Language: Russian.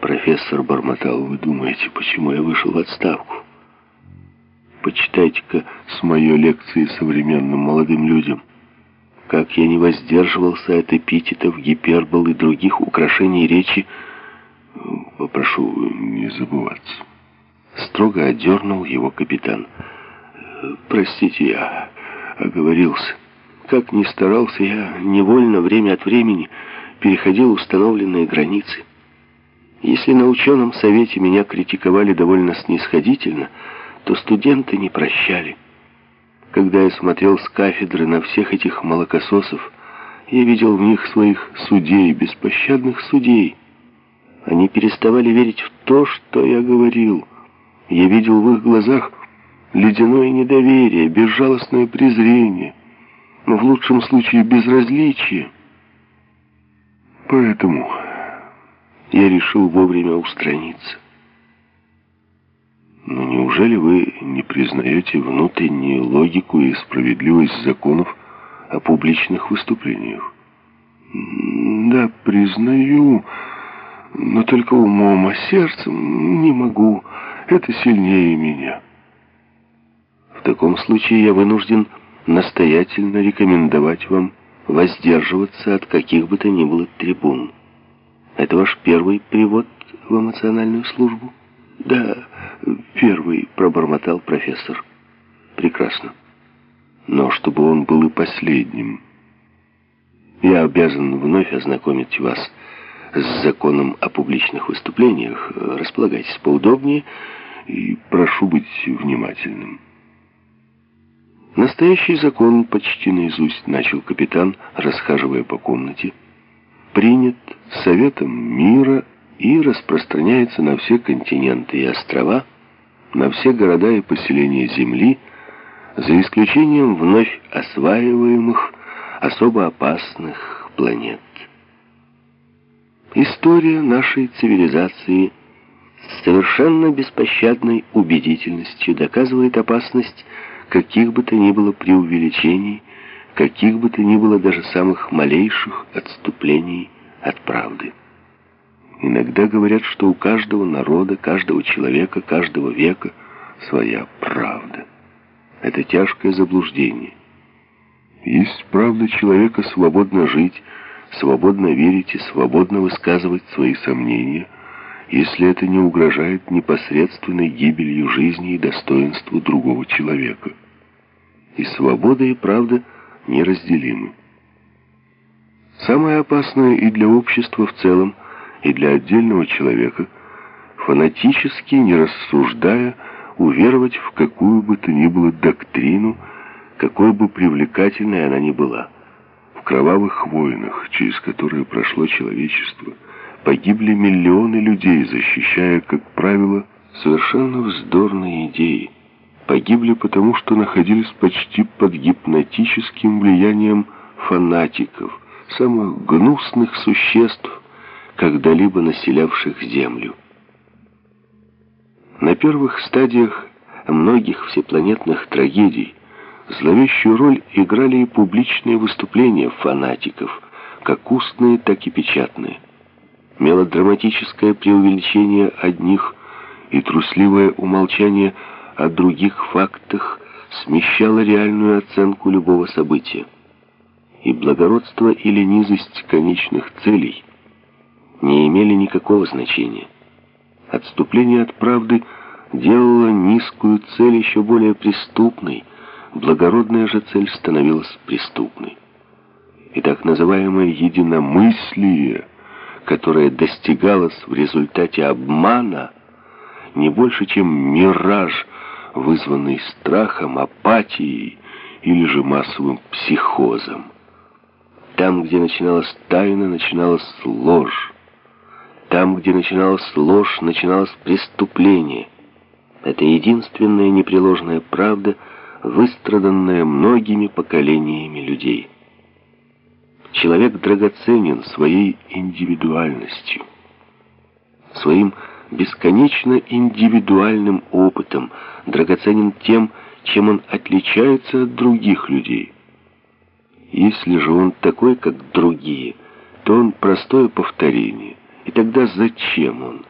Профессор бормотал, вы думаете, почему я вышел в отставку? Почитайте-ка с моей лекции современным молодым людям. Как я не воздерживался от эпитетов, гипербол и других украшений речи, попрошу не забываться. Строго одернул его капитан. Простите, я оговорился. Как ни старался, я невольно время от времени переходил установленные границы. Если на ученом совете меня критиковали довольно снисходительно, то студенты не прощали. Когда я смотрел с кафедры на всех этих молокососов, я видел в них своих судей, беспощадных судей. Они переставали верить в то, что я говорил. Я видел в их глазах ледяное недоверие, безжалостное презрение, в лучшем случае безразличие. Поэтому я решил вовремя устраниться. Но неужели вы не признаете внутреннюю логику и справедливость законов о публичных выступлениях? Да, признаю, но только умом, а сердцем не могу. Это сильнее меня. В таком случае я вынужден настоятельно рекомендовать вам воздерживаться от каких бы то ни было трибун. Это ваш первый привод в эмоциональную службу? Да, первый, пробормотал профессор. Прекрасно. Но чтобы он был и последним. Я обязан вновь ознакомить вас с законом о публичных выступлениях. Располагайтесь поудобнее и прошу быть внимательным. Настоящий закон почти наизусть начал капитан, расхаживая по комнате принят Советом мира и распространяется на все континенты и острова, на все города и поселения Земли, за исключением вновь осваиваемых, особо опасных планет. История нашей цивилизации с совершенно беспощадной убедительностью доказывает опасность каких бы то ни было преувеличений, каких бы то ни было даже самых малейших отступлений от правды. Иногда говорят, что у каждого народа, каждого человека, каждого века своя правда. Это тяжкое заблуждение. Есть правда человека свободно жить, свободно верить и свободно высказывать свои сомнения, если это не угрожает непосредственной гибелью жизни и достоинству другого человека. И свобода и правда – неразделимы. Самое опасное и для общества в целом, и для отдельного человека – фанатически, не рассуждая, уверовать в какую бы то ни было доктрину, какой бы привлекательной она ни была. В кровавых войнах, через которые прошло человечество, погибли миллионы людей, защищая, как правило, совершенно вздорные идеи погибли потому, что находились почти под гипнотическим влиянием фанатиков, самых гнусных существ, когда-либо населявших Землю. На первых стадиях многих всепланетных трагедий зловещую роль играли и публичные выступления фанатиков, как устные, так и печатные. Мелодраматическое преувеличение одних и трусливое умолчание – о других фактах смещало реальную оценку любого события. И благородство или низость конечных целей не имели никакого значения. Отступление от правды делало низкую цель еще более преступной, благородная же цель становилась преступной. И так называемое единомыслие, которое достигалось в результате обмана, не больше, чем мираж – вызванный страхом, апатией или же массовым психозом. Там, где начиналась тайна, начиналась ложь. Там, где начиналась ложь, начиналось преступление. Это единственная непреложная правда, выстраданная многими поколениями людей. Человек драгоценен своей индивидуальностью, своим бесконечно индивидуальным опытом, драгоценен тем, чем он отличается от других людей. Если же он такой, как другие, то он простое повторение, И тогда зачем он?